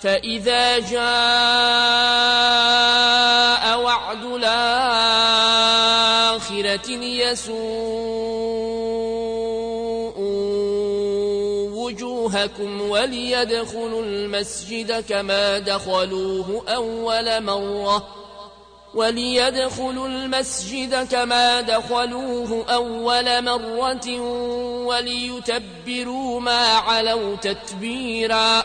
فإذا جاء وعد الآخرة يسوء وجوهكم وليدخلوا المسجد كما دخلوه أول مرة. وليدخلوا المسجد كما دخلوه أول مرة وليتبروا ما علوا تتبيراً.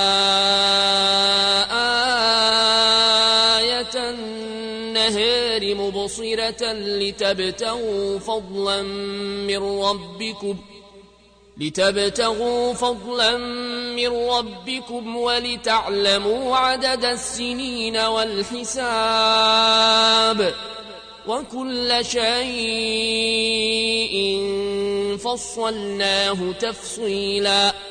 مبصرة لتبتغوا فضلا من ربكم لتبتغوا فضلا من ربكم ولتعلموا عدد السنين والحساب وكل شيء فصلناه تفصيلاً.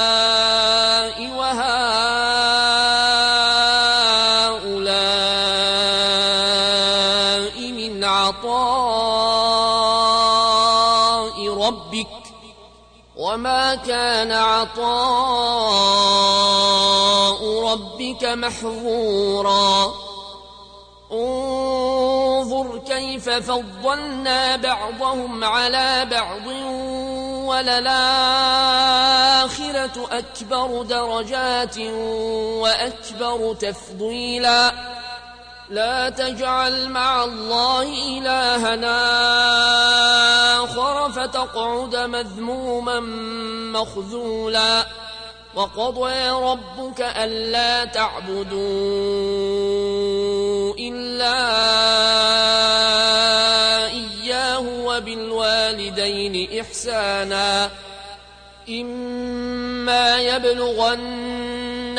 هؤلاء وهؤلاء من عطاء ربك وما كان عطاء ربك محظورا كيف فضلنا بعضهم على بعض وللآخرة أكبر درجات وأكبر تفضيلا. لا تجعل مع الله إلهنا آخر فتقعد مذموما مخذولا. وقضى ربك ألا تعبدوا. إلا إياه وبالوالدين إحسانا. إما يبلغن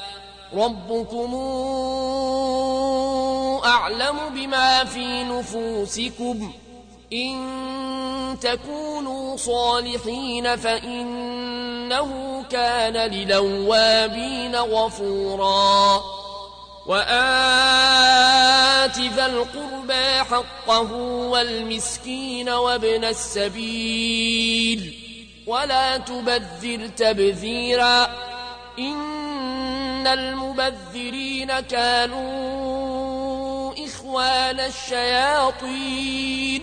ربكم أعلم بما في نفوسكم. إن تكونوا صالحين فإنه كان للوابين غفورا. وآت ذا القربى حقه والمسكين وابن السبيل. ولا تبذر تبذيرا. إن المبذرين كانوا إخوان الشياطين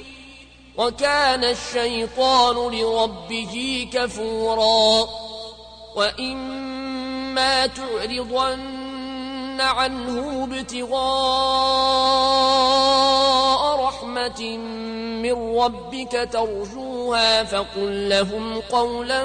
وكان الشيطان لربه كفورا وإما تعرضن عنه ابتغاء رحمة من ربك ترجوها فقل لهم قولا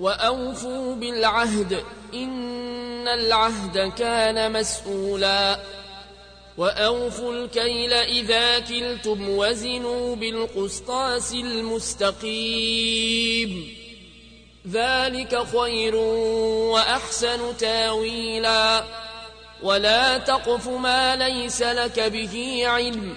وأوفوا بالعهد إن العهد كان مسؤولا. وأوفوا الكيل إذا كلتم وزنوا بالقسطاس المستقيم. ذلك خير وأحسن تأويلا. ولا تقف ما ليس لك به علم.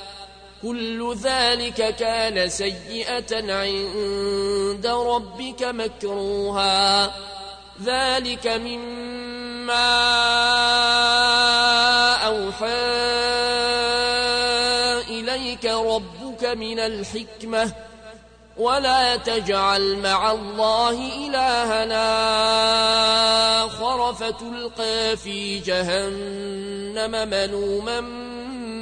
كل ذلك كان سيئة عند ربك مكروها. ذلك مما أوحى إليك ربك من الحكمة. ولا تجعل مع الله إلهنا آخر فتلقى في جهنم ملوما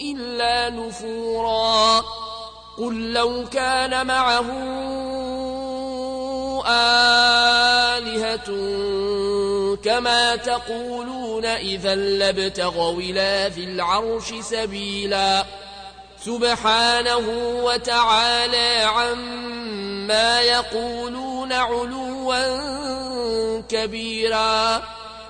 إلا نفورا. قل لو كان معه آلهة كما تقولون إذا لابتغوا إلى ذي العرش سبيلا. سبحانه وتعالى عما يقولون علوا كبيرا.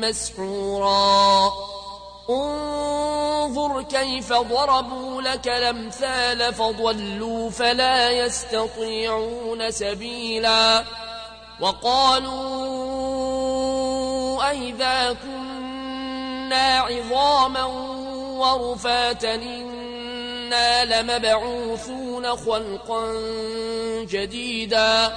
مسحورا. انظر كيف ضربوا لك الأمثال فضلوا فلا يستطيعون سبيلا. وقالوا أئذا كنا عظاما ورفاتا إنا لمبعوثون خلقا جديدا.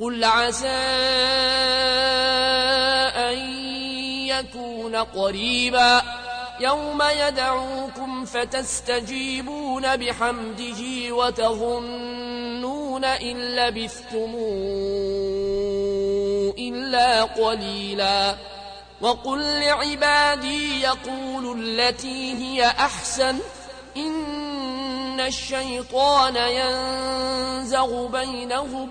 قل عسى أن يكون قريبا يوم يدعوكم فتستجيبون بحمده وتظنون إن لبثتم إلا قليلا وقل لعبادي يقولوا التي هي أحسن إن الشيطان ينزغ بينهم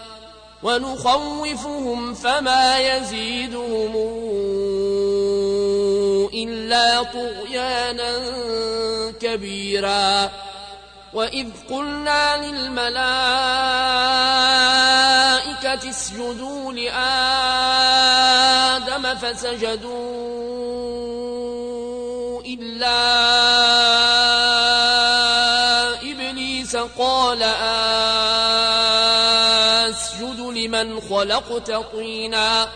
ونخوفهم فما يزيدهم إلا طغيانا كبيرا. وإذ قلنا للملائكة اسجدوا لآدم فسجدوا إلا إبليس قال أسجد لمن خلقت طينا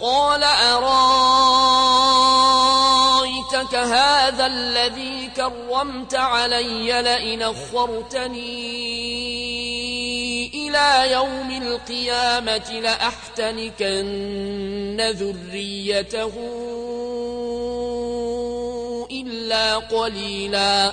قال أرايتك هذا الذي كرمت علي لئن أخرتني إلى يوم القيامة لأحتنكن ذريته إلا قليلا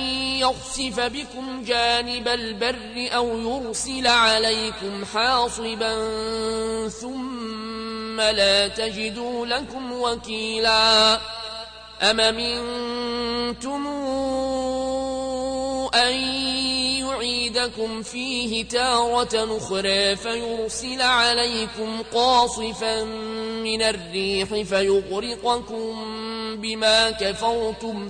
يخسف بكم جانب البر أو يرسل عليكم حاصبا ثم لا تجدوا لكم وكيلا أم منتم أن يعيدكم فيه تارة أخرى فيرسل عليكم قاصفا من الريح فيغرقكم بما كفرتم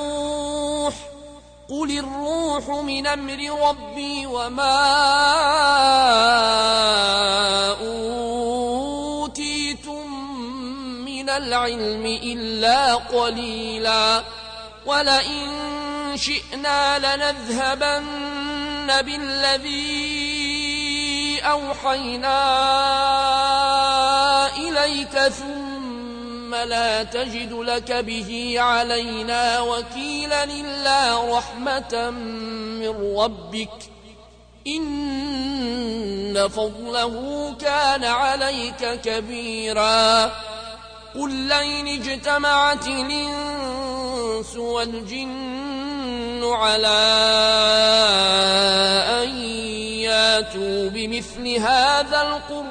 قل الروح من أمر ربي وما أوتيتم من العلم إلا قليلا ولئن شئنا لنذهبن بالذي أوحينا إليك ثم لا تجد لك به علينا وكيلا إلا رحمة من ربك. إن فضله كان عليك كبيرا. قل لئن اجتمعت الإنس والجن على أن ياتوا بمثل هذا القرآن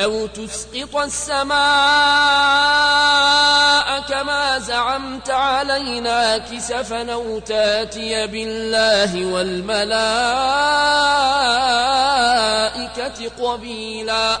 أو تسقط السماء كما زعمت علينا كسفا أو تأتي بالله والملائكة قبيلا.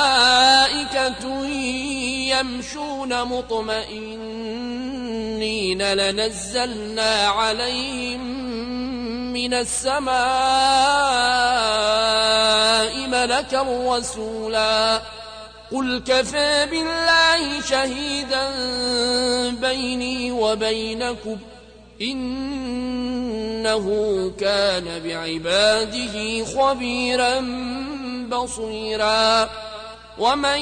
يمشون مطمئنين. لنزلنا عليهم من السماء ملكا رسولا. قل كفى بالله شهيدا بيني وبينكم. إنه كان بعباده خبيرا بصيرا. ومن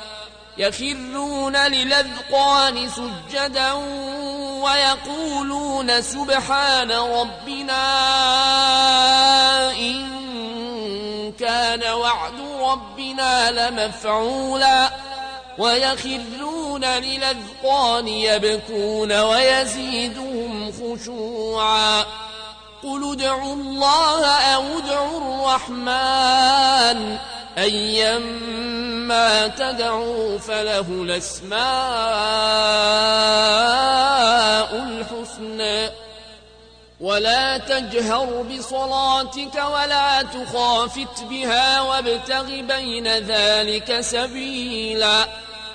يخرون للأذقان سجدا ويقولون سبحان ربنا إن كان وعد ربنا لمفعولا. ويخرون للأذقان يبكون ويزيدهم خشوعا. قل ادعوا الله أو ادعوا الرحمن. أيما تدعوا فله الأسماء الحسنى. ولا تجهر بصلاتك ولا تخافت بها وابتغ بين ذلك سبيلا.